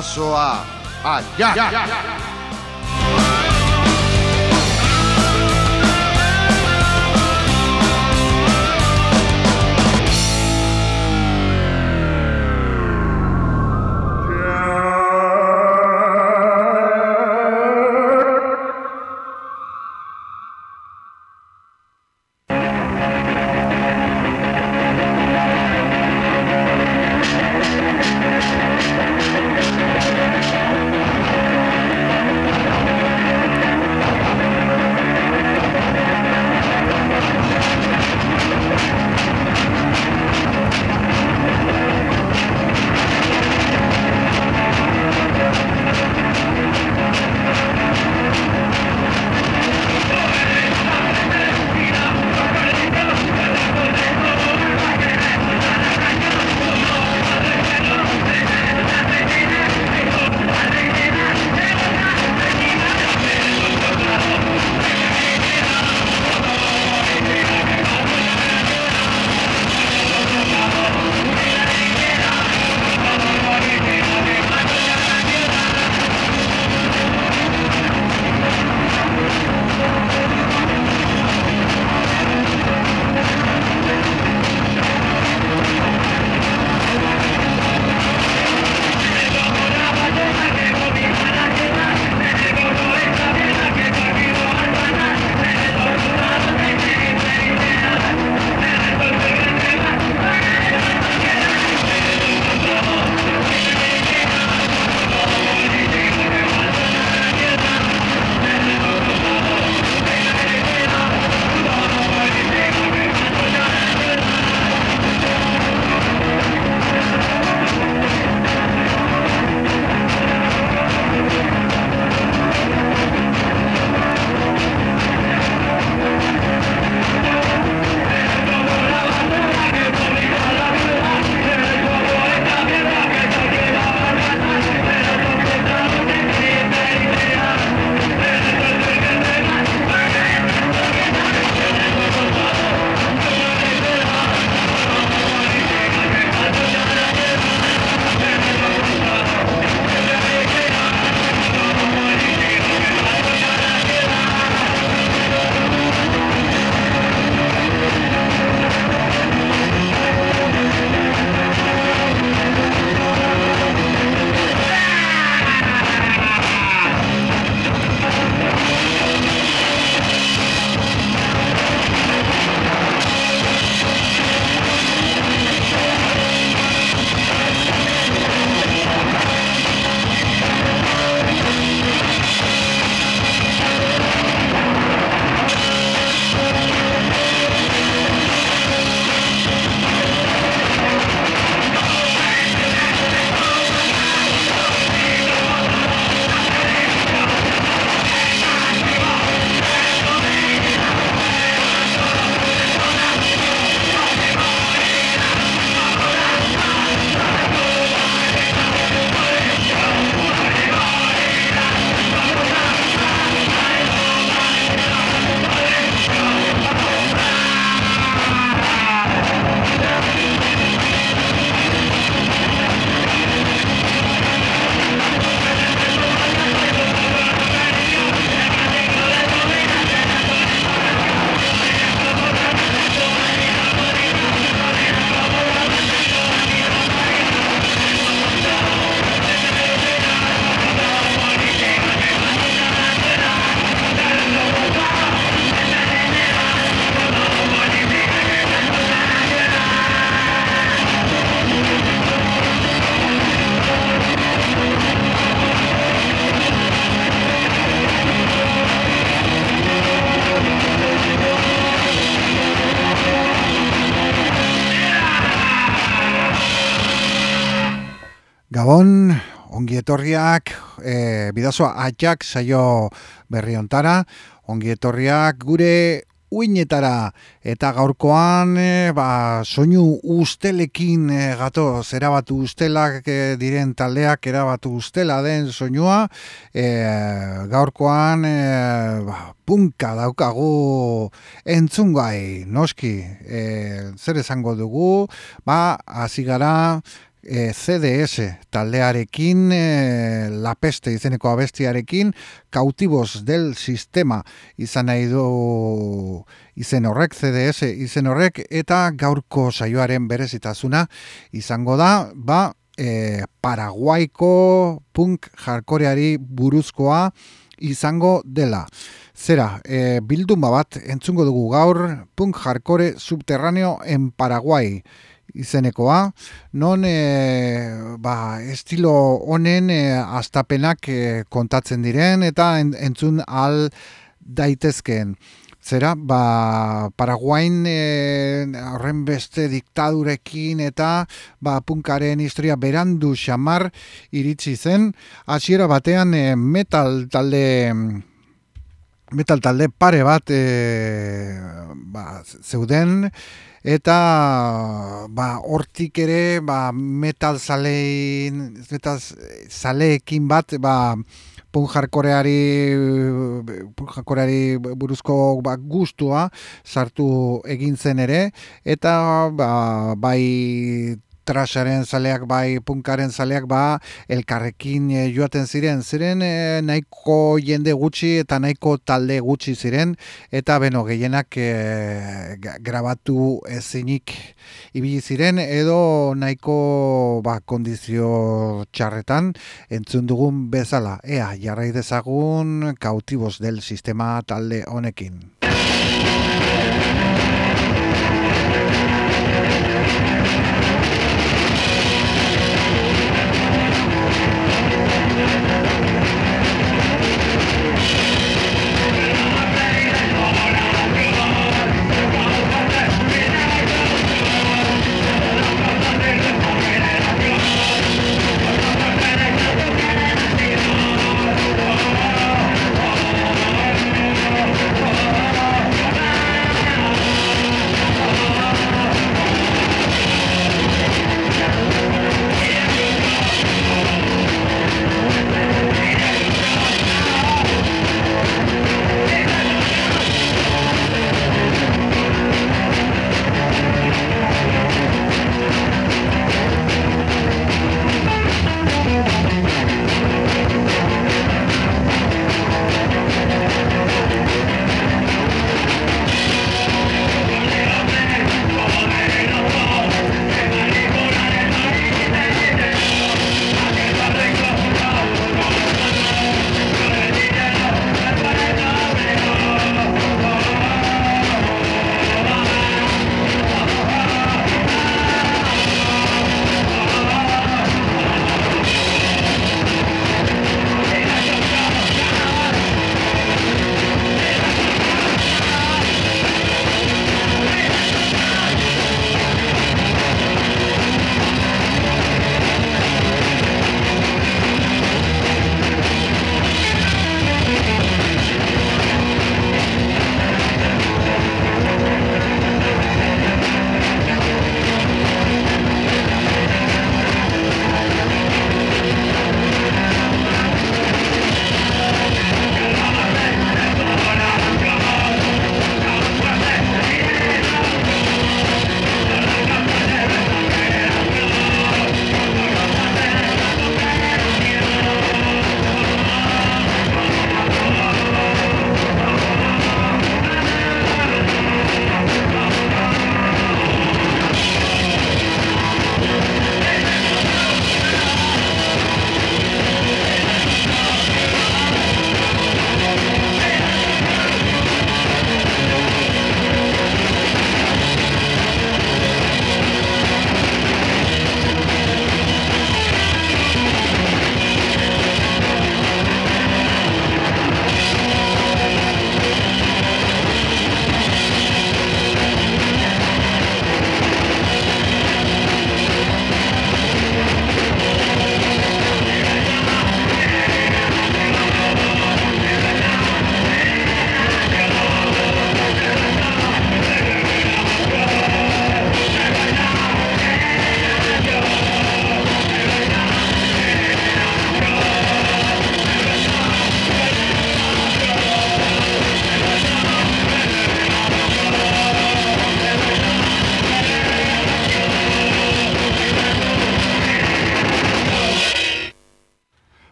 说啊啊呀呀！Ongi etorriak, e, bidazoa atxak saio berri ontara, ongi etorriak gure uinetara. Eta gaurkoan e, ba, soinu ustelekin e, gato zerabatu ustelak e, diren taldeak erabatu ustela den soinua. E, gaurkoan e, ba, punka daukagu entzungai noski. E, zer esango dugu? Ba, hasi gara e, CDS taldearekin, e, La Peste izeneko abestiarekin, kautibos del sistema izan nahi du izen horrek, CDS izen horrek, eta gaurko saioaren berezitasuna izango da, ba, e, Paraguaiko punk jarkoreari buruzkoa izango dela. Zera, e, bilduma bat entzungo dugu gaur punk jarkore subterraneo en Paraguai izenekoa, non e, ba, estilo honen e, astapenak e, kontatzen diren eta entzun al daitezkeen. Zera, ba, Paraguain e, horren beste diktadurekin eta ba, punkaren historia berandu xamar iritsi zen. Hasiera batean e, metal talde metal talde pare bat e, ba, zeuden eta ba, hortik ere ba, metal zalein metal zaleekin bat ba, punk jarkoreari buruzko ba, gustua sartu egin zen ere. Eta ba, bai trasaren zaleak bai punkaren zaleak ba elkarrekin e, joaten ziren. Ziren e, nahiko jende gutxi eta nahiko talde gutxi ziren. Eta beno gehienak e, grabatu ezinik ibili ziren edo nahiko ba, kondizio txarretan entzun dugun bezala. Ea jarrai dezagun kautibos del sistema talde honekin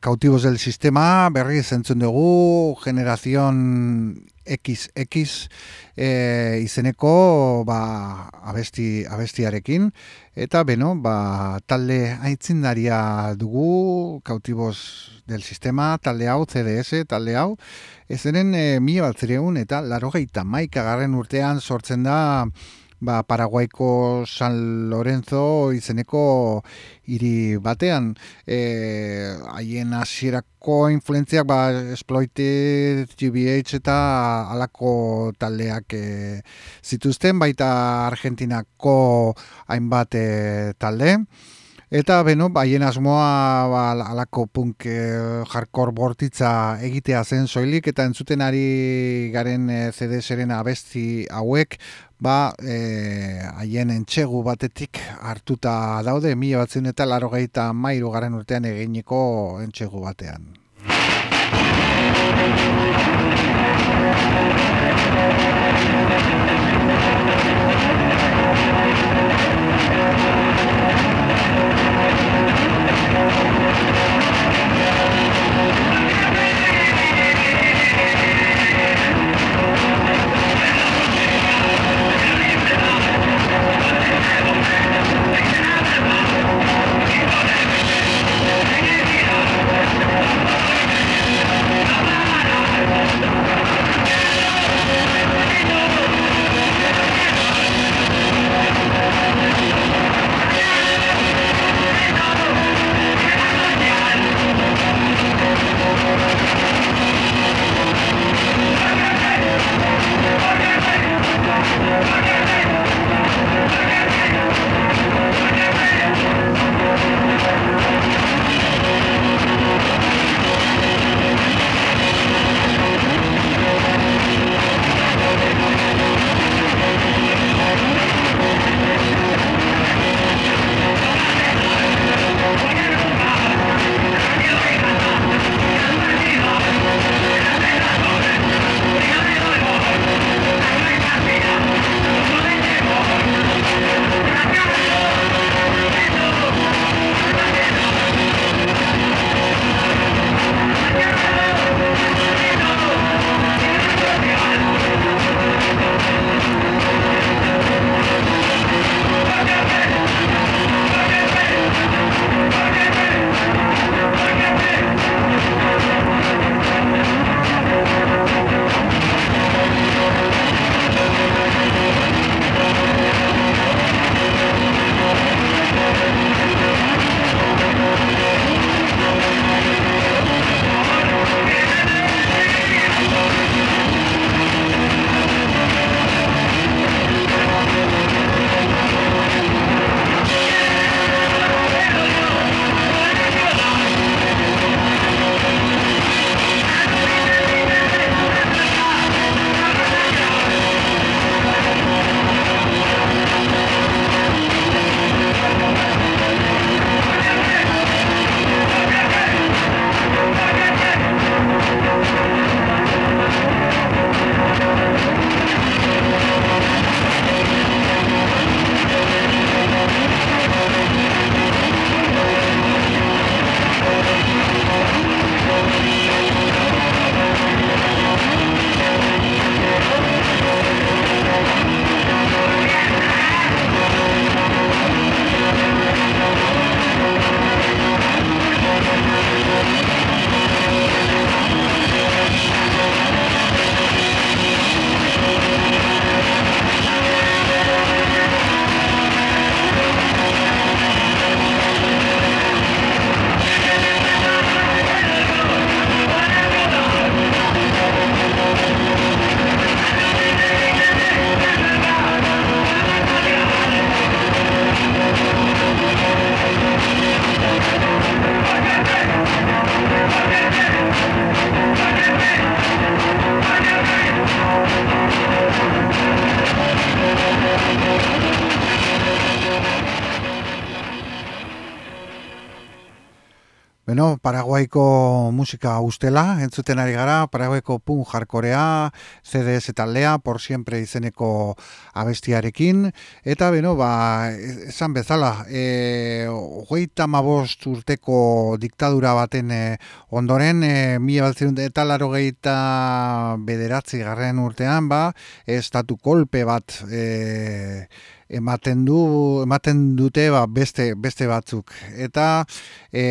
kautibos del sistema, berri zentzun dugu, generazion XX e, izeneko ba, abesti, abestiarekin, eta beno, ba, talde aitzindaria dugu, kautibos del sistema, talde hau, CDS, talde hau, ezenen e, mi bat eta laro gehieta maika garren urtean sortzen da, ba, Paraguaiko San Lorenzo izeneko hiri batean. E, haien hasierako influentziak ba, exploited GBH eta alako taldeak e, zituzten baita Argentinako hainbat e, talde Eta beno, haien asmoa ba, alako punk e, hardcore bortitza egitea zen soilik eta entzuten ari garen e, CD-seren abesti hauek ba eh, haien entxegu batetik hartuta daude mila batzen eta laro gehieta mairu garen urtean eginiko entxegu batean. Paraguaiko musika ustela, entzuten ari gara, Paraguaiko pun jarkorea, CDS eta lea, por siempre izeneko abestiarekin, eta beno, ba, esan bezala, e, hogeita mabost urteko diktadura baten e, ondoren, e, mila eta laro geita bederatzi garren urtean, ba, estatu kolpe bat, e, ematen du ematen dute ba, beste beste batzuk. Eta e,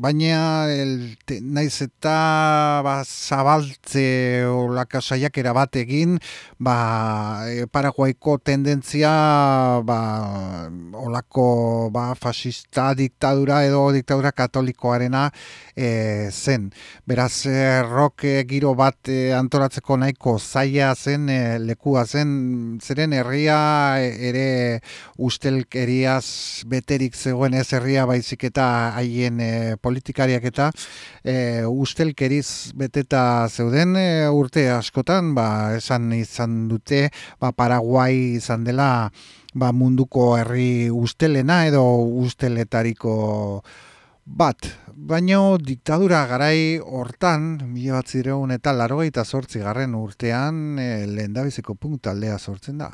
baina el, naiz eta ba, zabaltze olaka saiakera bat egin ba, e, paraguaiko tendentzia ba, olako ba, fasista diktadura edo diktadura katolikoarena e, zen. Beraz e, rock giro bat e, antoratzeko nahiko zaila zen e, lekua zen zeren herria ere ustelkeriaz beterik zegoen ez herria baizik eta haien e, politikariak eta e, ustelkeriz beteta zeuden e, urte askotan ba, esan izan dute ba, Paraguai izan dela ba, munduko herri ustelena edo usteletariko bat, baino diktadura garai hortan, mila bat zireun eta larogeita sortzi garren urtean, e, lehen dabizeko punktaldea sortzen da.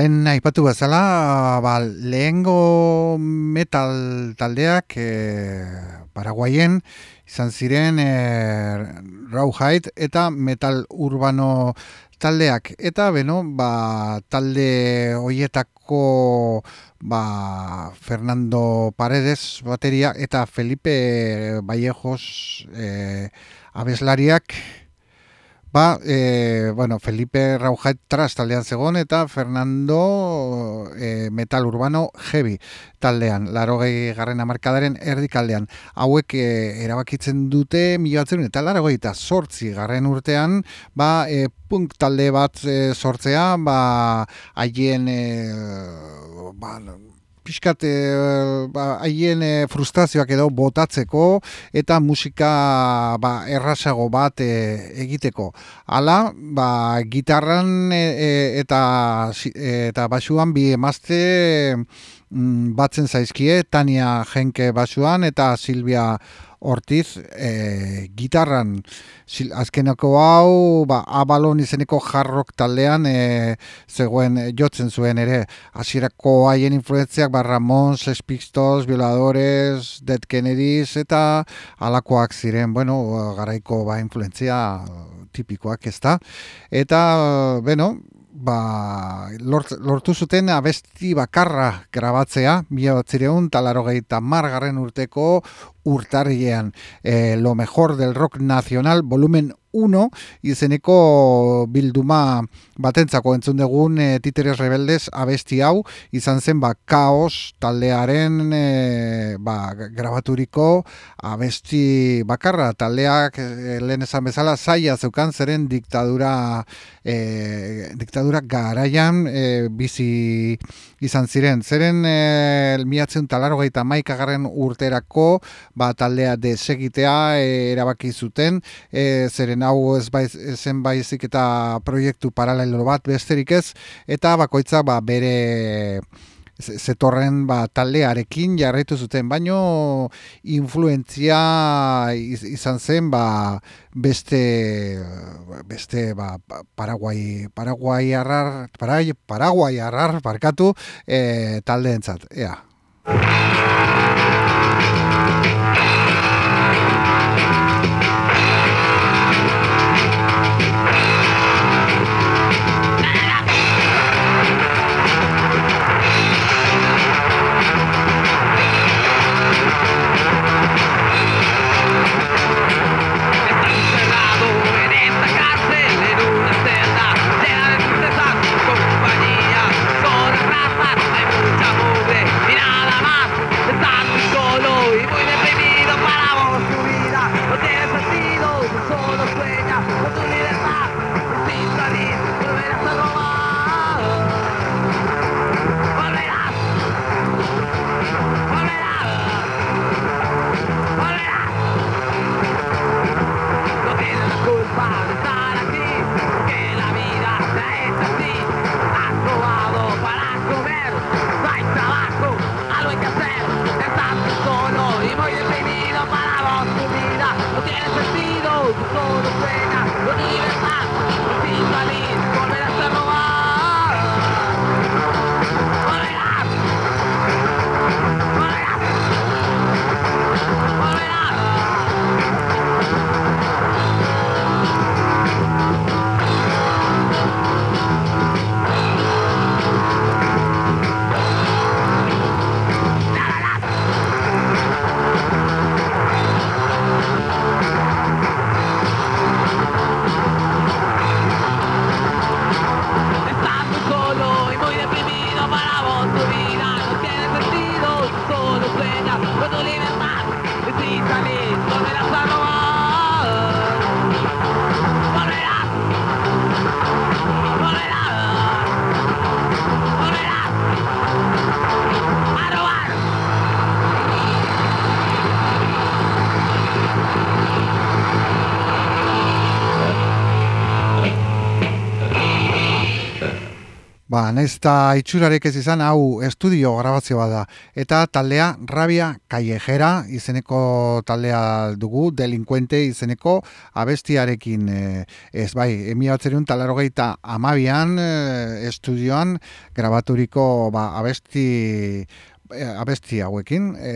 Balen aipatu bezala, ba, lehengo metal taldeak e, Paraguayen izan ziren e, Rawhide eta metal urbano taldeak. Eta beno, ba, talde hoietako ba, Fernando Paredes bateria eta Felipe Vallejos e, abeslariak Ba, e, bueno, Felipe Raujait tras taldean zegoen eta Fernando e, Metal Urbano Heavy taldean, laro garren amarkadaren erdikaldean. Hauek e, erabakitzen dute milatzen eta laro eta sortzi garren urtean, ba, e, punk talde bat e, sortzea, ba, haien, e, ba, pixkat eh, ba, haien e, frustrazioak edo botatzeko eta musika ba, errasago bat e, egiteko. Hala, ba, gitarran eta, eta basuan bi emazte mm, batzen zaizkie, Tania Jenke basuan eta Silvia Hortiz, e, gitarran azkenako hau, ba, abalon izeneko jarrok taldean e, zegoen jotzen zuen ere. Hasierako haien influenziak, ba, Ramon, Sex Pistols, Violadores, Dead Kennedys eta alakoak ziren, bueno, garaiko ba, influenzia tipikoak ez da. Eta, bueno, ba, lort, lortu zuten abesti bakarra grabatzea, mila batzireun talarrogeita margarren urteko urtarriean. E, lo mejor del rock nacional, volumen 1 izeneko bilduma batentzako entzun dugun e, Titeres Rebeldes abesti hau izan zen ba kaos taldearen e, ba, grabaturiko abesti bakarra. Taldeak e, lehen esan bezala zaila zeukan zeren diktadura e, diktadura garaian e, bizi izan ziren. Zeren e, miatzen talaro gaita maikagarren urterako ba, taldea desegitea e, erabaki zuten e, zeren hau ez baiz, zen baizik eta proiektu paralelo bat besterik ez, eta bakoitza ba, bere zetorren ba, taldearekin jarraitu zuten, baino influentzia izan zen ba, beste beste ba, Paraguai Paraguai arrar Paraguai arrar parkatu e, taldeentzat. Ea Ba, naiz eta itxurarek ez izan, hau estudio grabazioa da. Eta taldea Rabia Callejera izeneko taldea dugu, delinkuente izeneko abestiarekin e, ez bai, emi batzeriun talarogeita amabian e, estudioan grabaturiko ba, abesti abesti hauekin. E,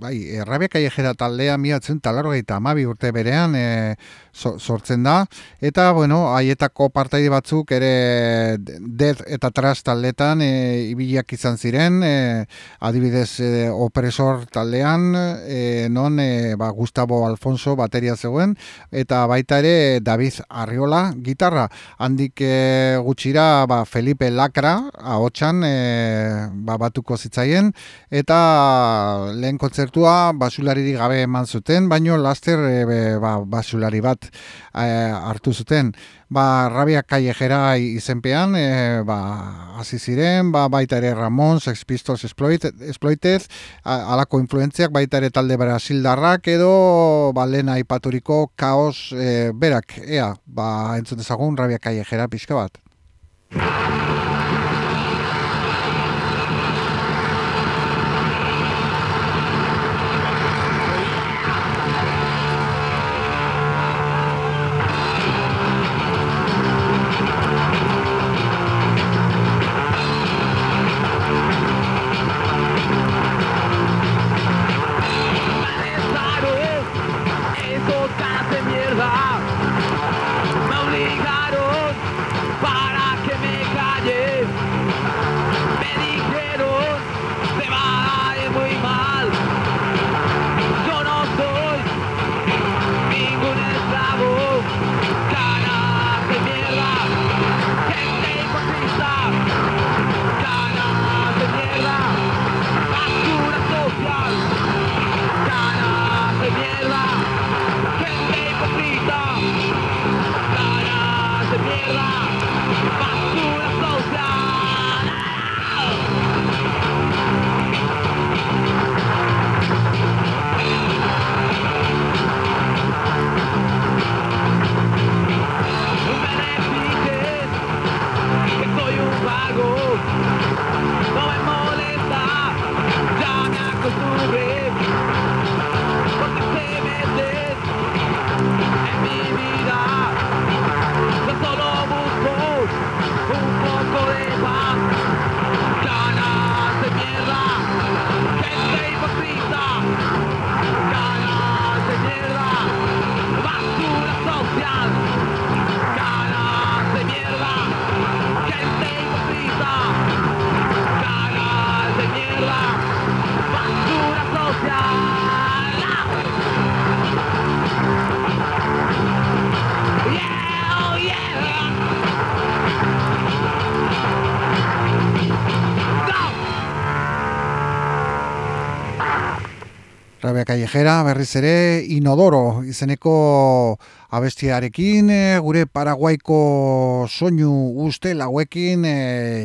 bai, e, Rabia Callejera taldea mi batzeriun talarogeita amabi urte berean e, sortzen da eta bueno, haietako partaide batzuk ere dead eta tras taldetan e, ibiliak izan ziren e, adibidez e, opresor taldean e, non e, ba, Gustavo Alfonso bateria zegoen eta baita ere David Arriola gitarra handik e, gutxira ba, Felipe Lacra ahotsan e, ba, batuko zitzaien eta lehen kontzertua basulari gabe eman zuten baino laster e, ba, basulari bat Eh, hartu zuten. Ba, Rabia Callejera izenpean, e, ba, hasi ziren, ba, baita ere Ramon, Sex Pistols Exploited, Exploited alako influentziak, baita ere talde Brasildarrak, edo ba, lehen aipaturiko kaos e, berak, ea, ba, entzun dezagun Rabia Callejera pixka bat. Callejera berriz ere inodoro izeneko abestiarekin e, gure paraguaiko soinu uste lauekin e,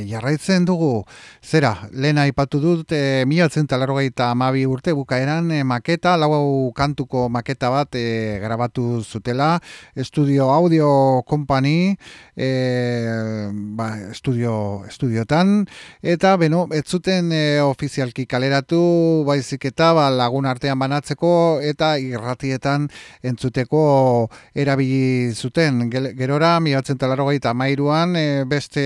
jarraitzen dugu. Zera, lehen aipatu dut e, milatzen talarrogeita amabi urte bukaeran e, maketa, lau kantuko maketa bat e, grabatu zutela, Estudio Audio Company e, ba, estudio, estudiotan, eta beno, ez zuten e, ofizialki kaleratu baizik eta ba, lagun arte banatzeko eta irratietan entzuteko erabili zuten. Gerora, mi batzen talarrogeita mairuan, e, beste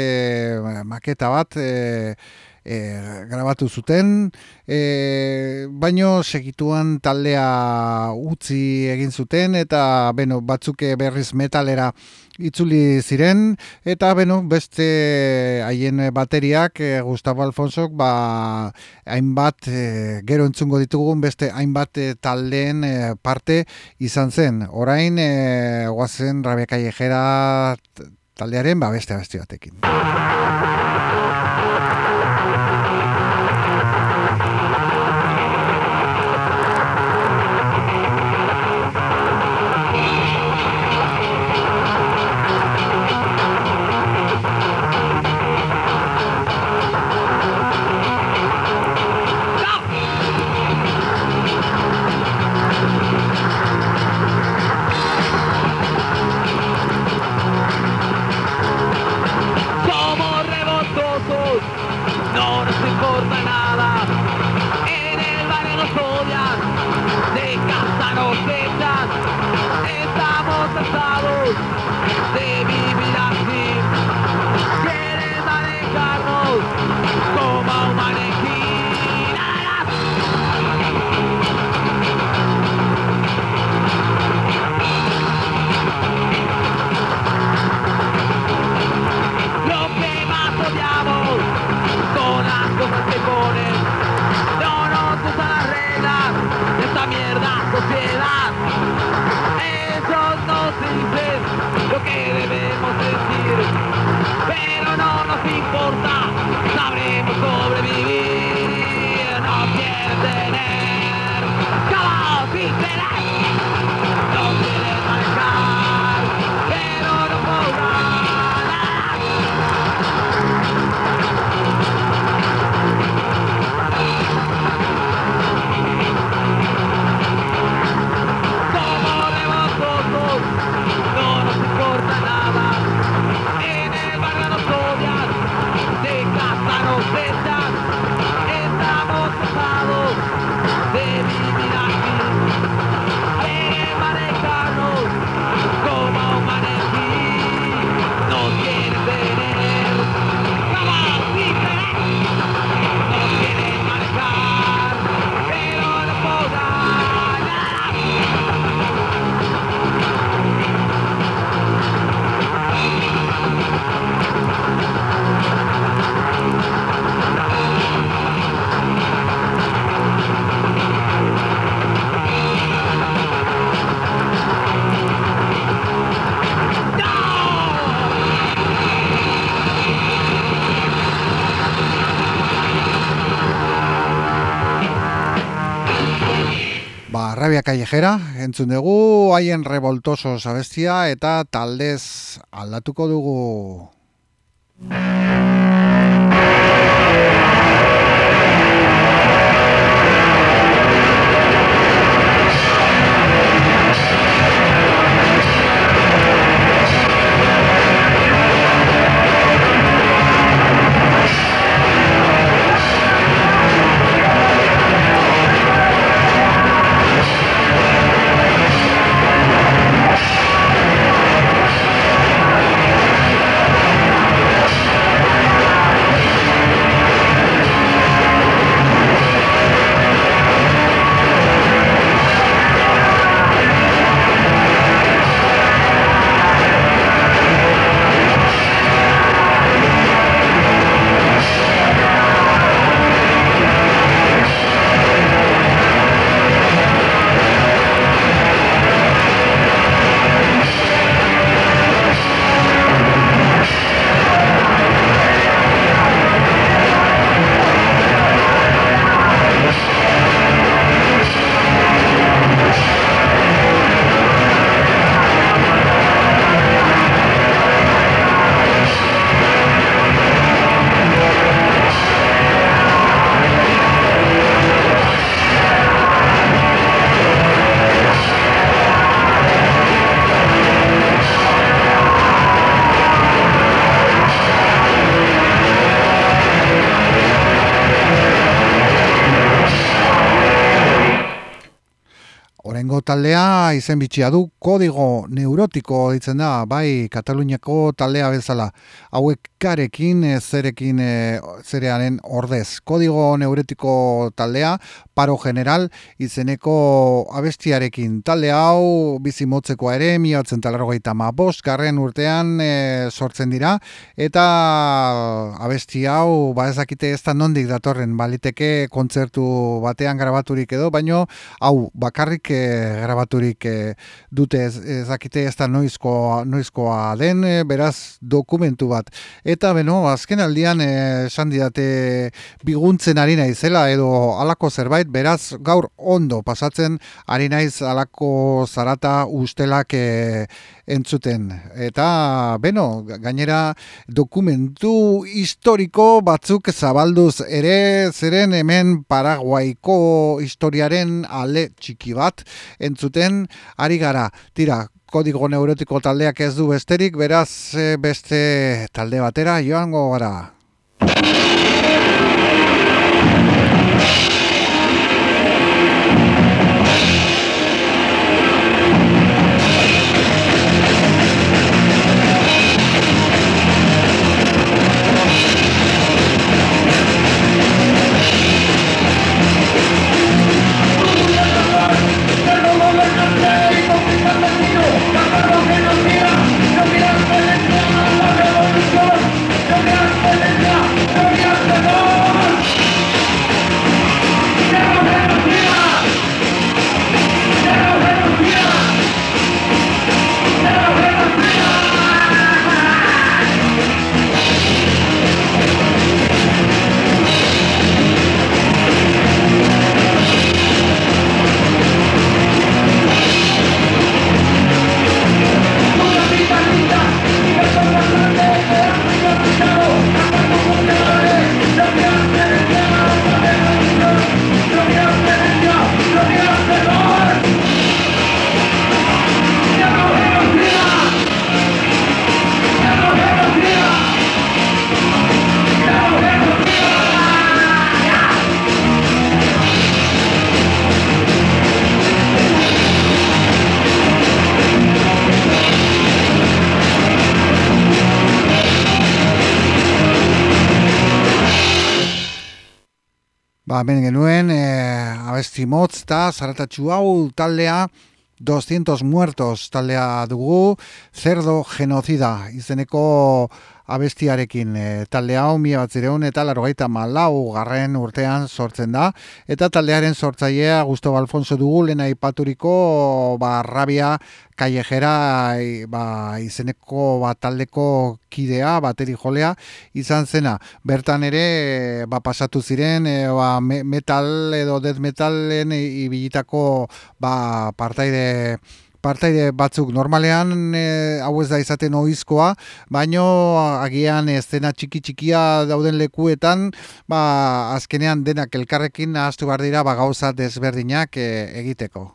e, maketa bat e, e, grabatu zuten, e, baino segituan taldea utzi egin zuten eta beno, batzuke berriz metalera itzuli ziren eta beno, beste haien bateriak e, Gustavo Alfonso ba, hainbat e, gero entzungo ditugun beste hainbat e, taldeen e, parte izan zen. Orain e, guazen Rabia taldearen ba, beste beste batekin. Rabia Callejera, entzun dugu, haien revoltoso abestia eta taldez aldatuko dugu. Taldea izen bitxia du kodigo neurotiko ditzen da, bai Kataluniako taldea bezala. Hauek karekin, e, zerekin, e, zerearen ordez. Kodigo neurotiko taldea, paro general, izeneko abestiarekin. Talde hau bizimotzeko ere, miotzen talarrogeita ma garren urtean e, sortzen dira, eta abesti hau, ba ezakite ez da nondik datorren, baliteke kontzertu batean grabaturik edo, baino hau bakarrik e, grabaturik e, dute ez, ezakite ez da noizkoa, noizkoa den, e, beraz dokumentu bat. Eta beno, azken aldian esan didate biguntzen ari naizela edo alako zerbait, beraz gaur ondo pasatzen ari naiz alako zarata ustelak e, entzuten. Eta, beno, gainera dokumentu historiko batzuk zabalduz ere zeren hemen Paraguaiko historiaren ale txiki bat entzuten ari gara. Tira, kodigo neurotiko taldeak ez du besterik, beraz eh, beste talde batera joango gara. Motz eta zaratatxu hau taldea 200 muertos taldea dugu, zerdo genozida izeneko abestiarekin e, talde hau mila bat zireun eta largoita malau garren urtean sortzen da eta taldearen sortzailea Gustavo Alfonso dugu lena ipaturiko ba, rabia kaiejera ba, izeneko ba, taldeko kidea, bateri jolea izan zena. Bertan ere ba, pasatu ziren e, ba, metal edo death metalen ibilitako ba, partaide partaide batzuk normalean e, hau ez da izaten ohizkoa, baino agian estena txiki txikia dauden lekuetan, ba, azkenean denak elkarrekin ahaztu behar dira ba, gauza desberdinak e, egiteko.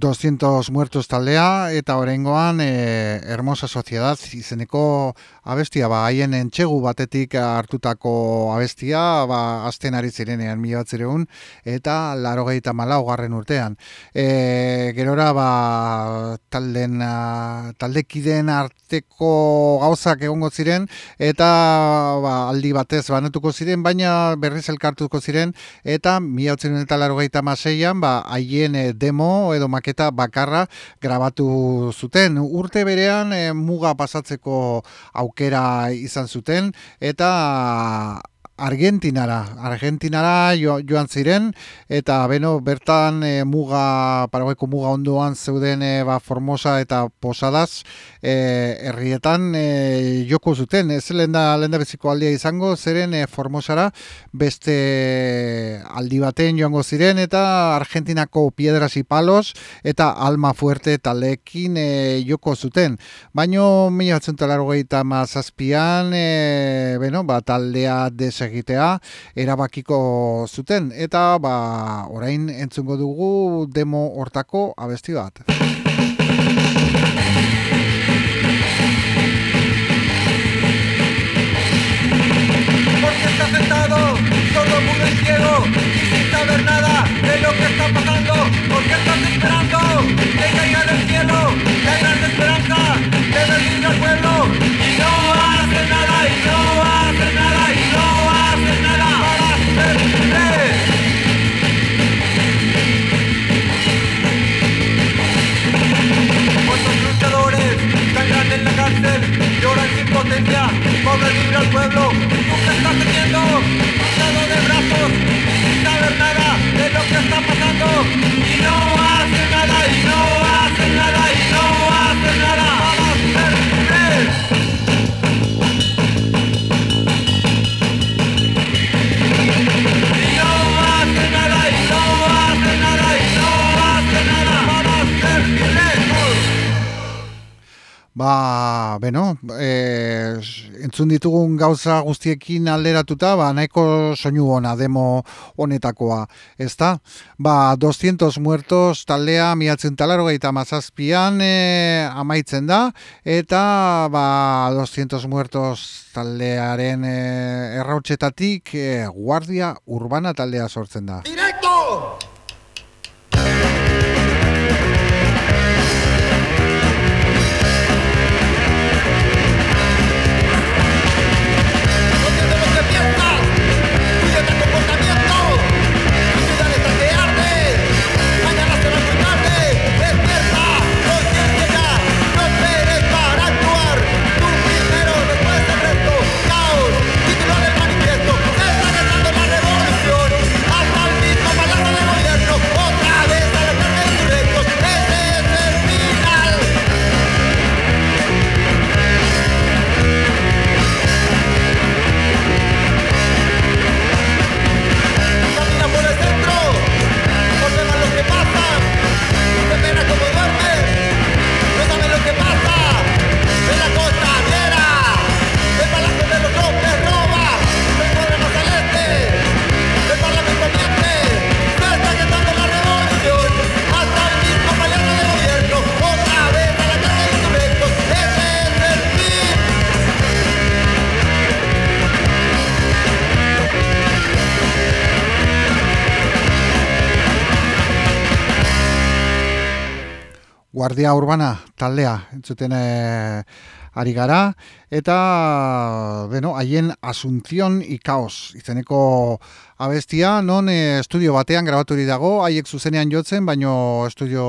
200 muertos taldea eta orengoan e, Hermosa Sociedad izeneko abestia ba haien entxegu batetik hartutako abestia ba azten ari zirenean mila batzireun eta laro gehieta malau garren urtean e, gerora ba talden taldekiden arteko gauzak egongo ziren eta ba, aldi batez banatuko ziren baina berriz elkartuko ziren eta mila batzireun eta laro gehieta maseian ba haien e, demo edo maketa bakarra grabatu zuten. Urte berean e, muga pasatzeko aukera izan zuten eta Argentinara, Argentinara joan ziren eta beno bertan e, muga paragueko muga ondoan zeuden e, ba, Formosa eta Posadas e, herrietan e, joko zuten. Ez lenda lenda beziko aldia izango zeren e, Formosara beste aldi baten joango ziren eta Argentinako Piedras y Palos eta Alma Fuerte talekin e, joko zuten. Baino 1987an e, beno, ba, taldea desek egitea erabakiko zuten eta ba orain entzungo dugu demo hortako abesti bat. Porque está sentado, todo mundo es ciego y sin saber nada de lo que está pasando. Porque estás esperando que caiga del cielo la esperanza de venir al y no hace nada y no cárcel, lloran sin potencia, pobre libre al pueblo, que estás teniendo cruzado de brazos, sin saber nada de lo que está pasando, beno, e, entzun ditugun gauza guztiekin alderatuta, ba, nahiko soinu ona demo honetakoa, ez da? Ba, 200 muertos taldea miatzen talaro gaita mazazpian e, amaitzen da, eta ba, 200 muertos taldearen e, errautxetatik e, guardia urbana taldea sortzen da. ¡Directo! Guardia Urbana taldea entzuten eh, ari gara. Eta beno, haien Asunción y Caos izeneko abestia non eh, estudio batean grabaturi dago, haiek zuzenean jotzen, baino estudio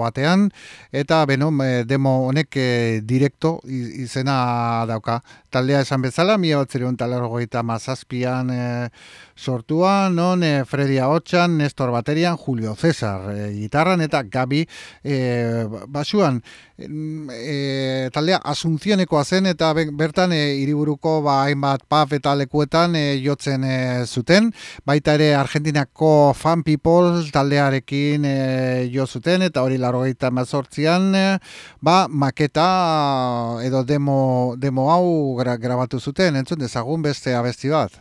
batean eta beno, demo honek eh, direkto izena dauka. Taldea esan bezala, mila bat zireun talargoita mazazpian eh, sortua, non eh, Fredi Ahotxan, Nestor Baterian, Julio César eh, gitarran eta Gabi eh, basuan. Eh, taldea Asuncionekoa zen eta be- bertan eh, hiriburuko ba, hainbat pub eta lekuetan eh, jotzen eh, zuten. Baita ere Argentinako Fan People taldearekin eh, jo zuten eta hori larogeita mazortzian eh, ba, maketa edo demo, demo hau gra, grabatu zuten. Entzun dezagun beste abesti bat.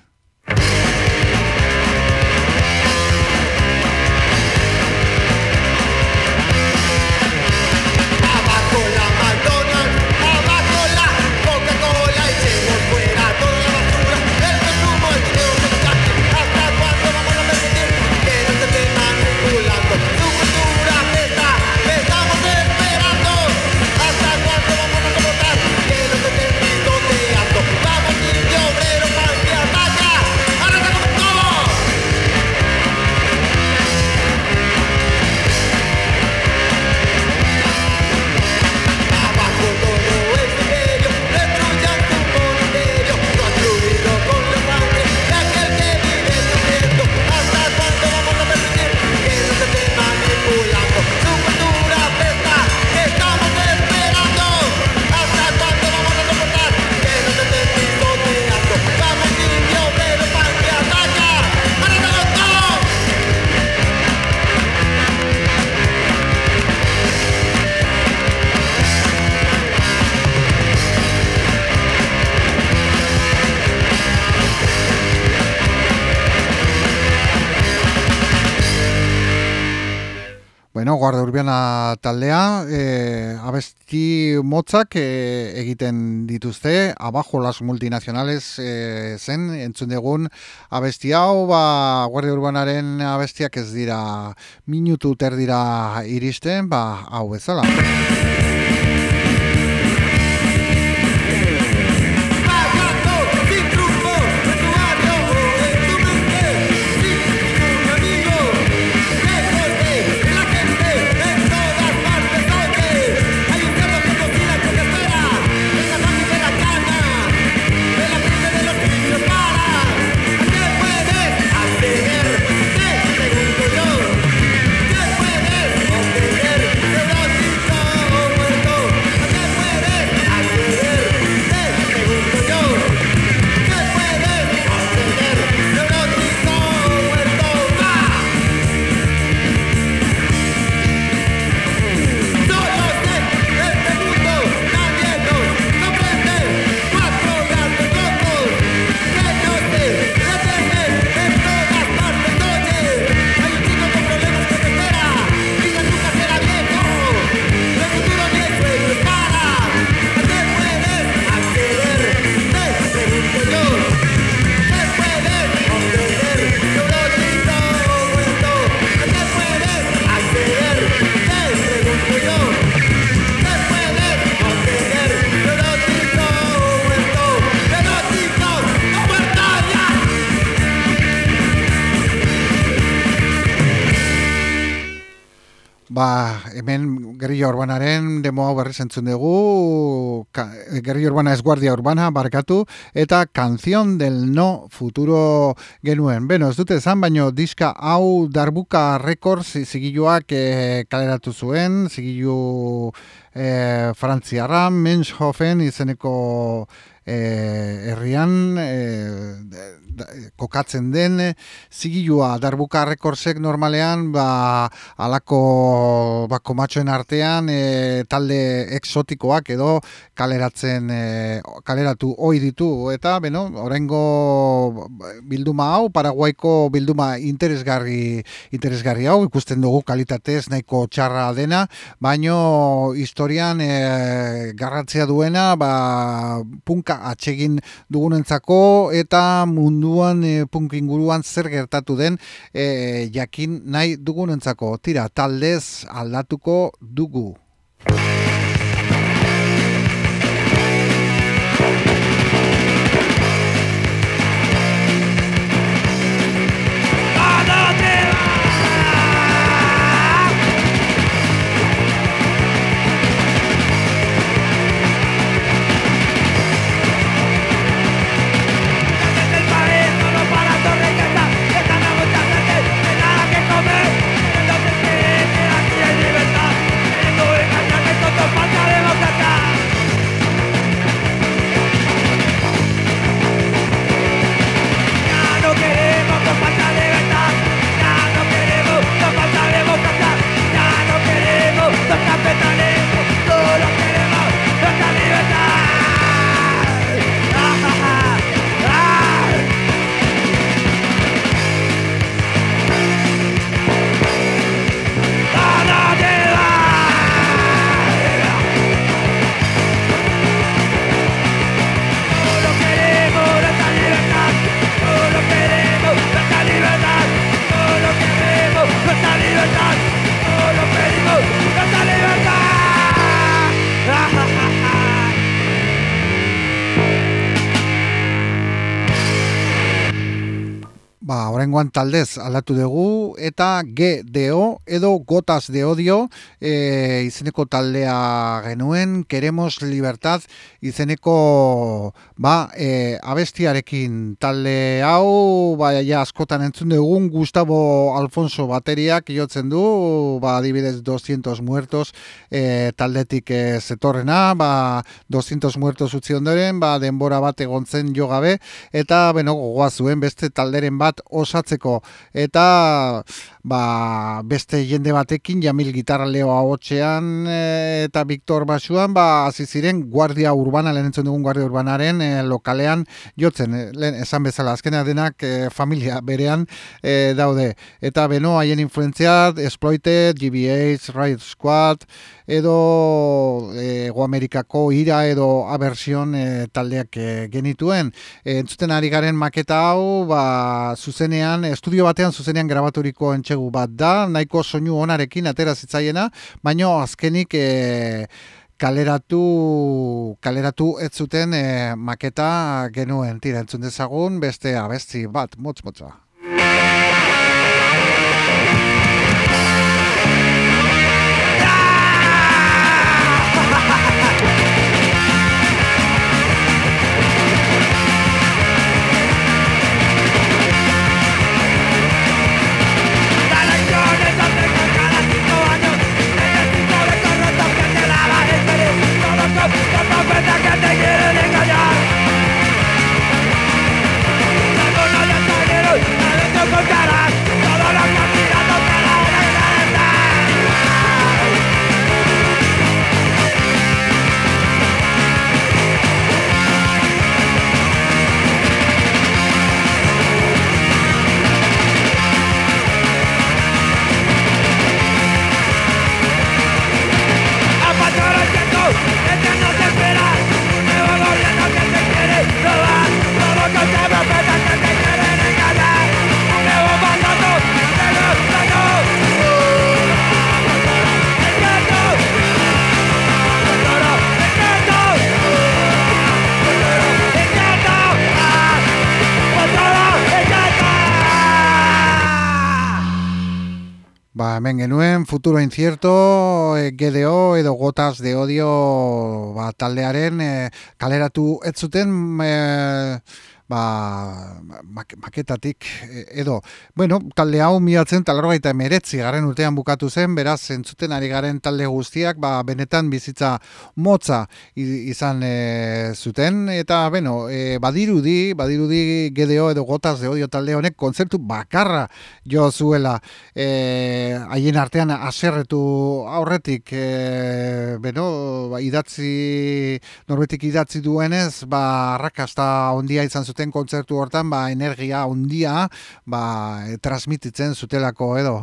Urbiana taldea, e, abesti motzak e, egiten dituzte, abajo las multinazionales e, zen, entzun dugun abesti hau, ba, guarda urbanaren abestiak ez dira minutu ter dira iristen, ba, hau bezala. Gerrilla urbanaren demo hau berriz entzun dugu, gerrilla urbana ez guardia urbana, barkatu, eta kanzion del no futuro genuen. Beno, ez dute zan, baino diska hau darbuka rekords zigiluak e, kaleratu zuen, zigilu e, frantziarra, Menshofen izeneko e, herrian e, kokatzen den e, zigilua darbuka rekordsek normalean ba, alako ba, komatxoen artean e, talde exotikoak edo kaleratzen e, kaleratu ohi ditu. Eta beno, oraingo bilduma hau Paraguaiko bilduma interesgarri interesgarri hau ikusten dugu kalitatez nahiko txarra dena baino historian e, garrantzia duena ba, punka atsegin dugunentzako eta munduan e, punk inguruan zer gertatu den e, jakin nahi dugunentzako. Tira taldez aldatuko dugu Oraingoan taldez aldatu dugu eta GDO edo Gotas de Odio e, izeneko taldea genuen, Queremos Libertad izeneko ba, e, abestiarekin. Talde hau, ba, ja askotan entzun dugun Gustavo Alfonso bateriak jotzen du, ba, adibidez 200 muertos e, taldetik e, zetorrena, ba, 200 muertos utzi ondoren, ba, denbora bat egon zen jo gabe, eta beno gogoa zuen beste talderen bat osatzeko eta ba, beste jende batekin, Jamil gitarra leo ahotsean e, eta Victor basuan, ba, hasi ziren guardia urbana, lehen entzun dugun guardia urbanaren e, lokalean jotzen, e, lehen esan bezala, azkena denak e, familia berean e, daude. Eta beno, haien influentzia, Exploited, GBH, Riot Squad, edo Ego Amerikako ira edo abersion taldeak genituen. Entzuten ari garen maketa hau, ba, zuzenean, estudio batean zuzenean grabaturiko entxegu bat da, nahiko soinu onarekin atera zitzaiena, baino azkenik e, kaleratu kaleratu ez zuten e, maketa genuen tira entzun dezagun beste abesti bat motz motza. Hemen genuen, futuro incierto, e, GDO edo gotas de odio ba, taldearen e, kaleratu ez zuten e, ba, mak maketatik e, edo. Bueno, talde hau miatzen talarrogeita emeretzi garen urtean bukatu zen, beraz, entzuten ari garen talde guztiak, ba, benetan bizitza motza izan e, zuten, eta, bueno, e, badirudi, badirudi GDO edo gotas de odio talde honek kontzertu bakarra jo zuela. E, haien artean aserretu aurretik e, beno, ba, idatzi norbetik idatzi duenez ba, arrakasta ondia izan zuten kontzertu hortan ba, energia ondia ba, transmititzen zutelako edo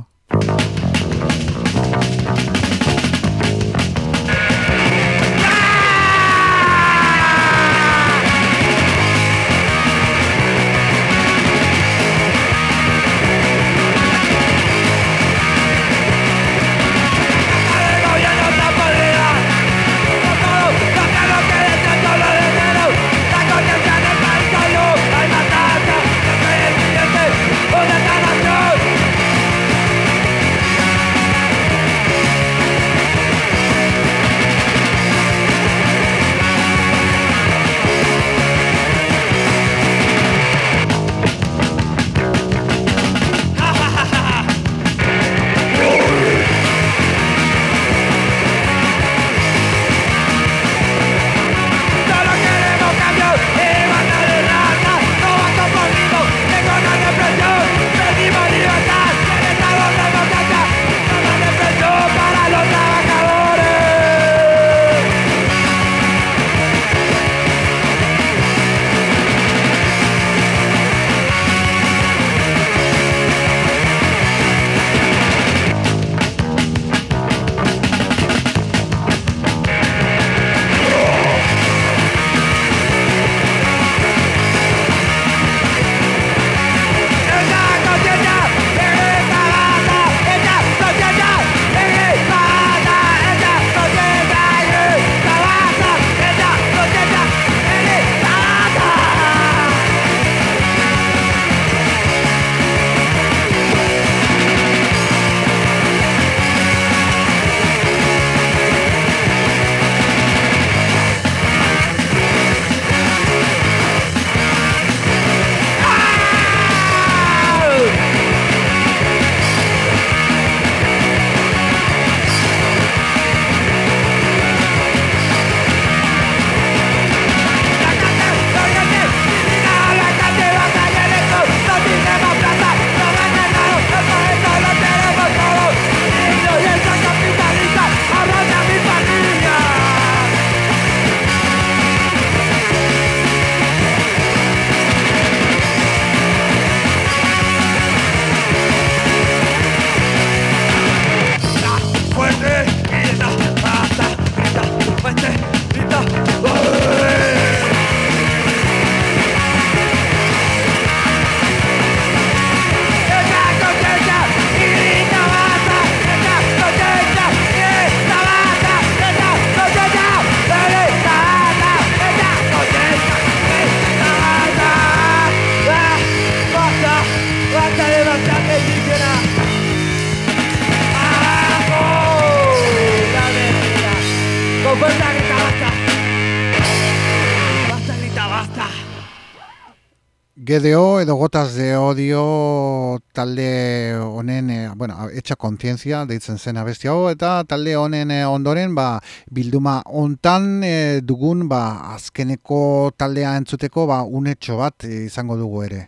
GDO edo gotas de odio talde honen, e, bueno, etxa kontzientzia deitzen zen abesti hau, eta talde honen e, ondoren, ba, bilduma hontan e, dugun, ba, azkeneko taldea entzuteko, ba, unetxo bat izango dugu ere.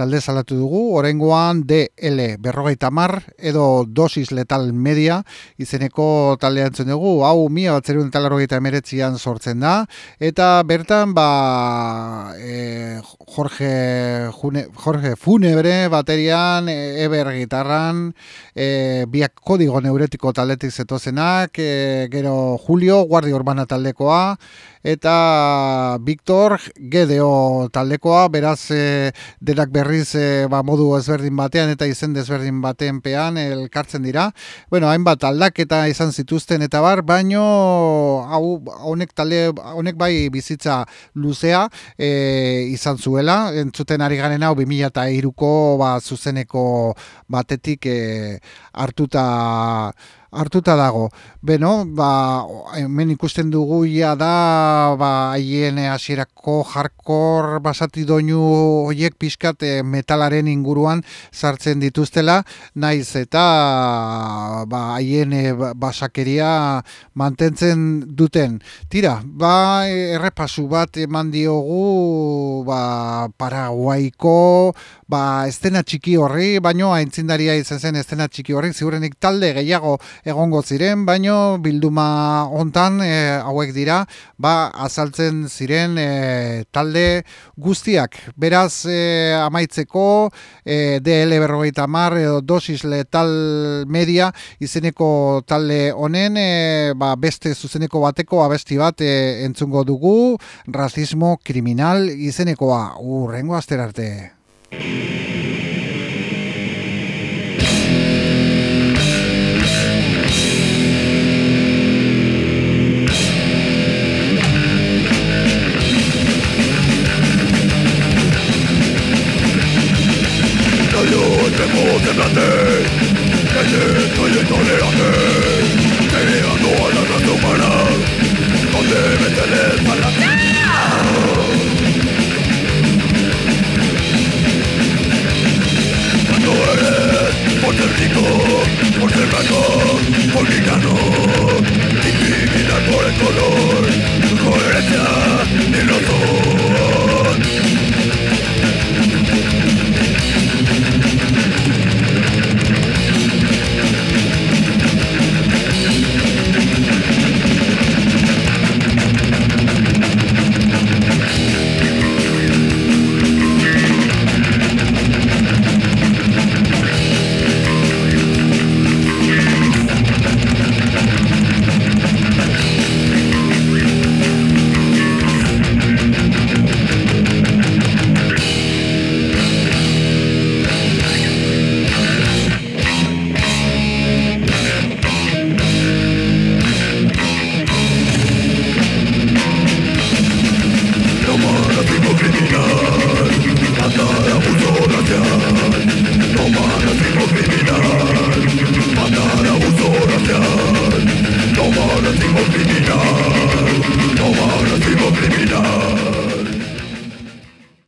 Talde salatu dugu, orengoan DL berrogeita mar edo dosis letal media izeneko taldea entzun dugu, hau mia bat zerun talarrogeita emeretzian sortzen da, eta bertan ba e, Jorge, June, Jorge Funebre baterian, e, Eber gitarran, e, biak kodigo neuretiko taldetik zetozenak, e, gero Julio, Guardia Urbana taldekoa, eta Victor Gedeo taldekoa, beraz e, denak berriz e, ba, modu ezberdin batean eta izen desberdin batean pean elkartzen dira. Bueno, hainbat aldaketa izan zituzten eta bar, baino hau honek talde honek bai bizitza luzea e, izan zuela, entzuten ari garen hau 2003ko ba, zuzeneko batetik e, hartuta hartuta dago. Beno, ba, hemen ikusten dugu ia da, ba, haien hasierako jarkor basati doinu hoiek pixkat eh, metalaren inguruan sartzen dituztela, naiz eta ba, haien eh, basakeria mantentzen duten. Tira, ba, errepasu bat eman diogu ba, Paraguaiko ba, estena txiki horri, baino aintzindaria izan zen estena txiki horri, ziurenik talde gehiago egongo ziren, baino bilduma hontan e, hauek dira, ba azaltzen ziren e, talde guztiak. Beraz e, amaitzeko e, DL berrogeita mar edo dosis letal media izeneko talde honen e, ba, beste zuzeneko bateko abesti bat e, entzungo dugu, racismo kriminal izenekoa urrengo asterarte. Tenemos semblante Que soy intolerante Peleando a la raza humana Donde me tenés para Cuando eres por ser rico, por ser blanco, por gitano Discriminar por el color, coherencia y razón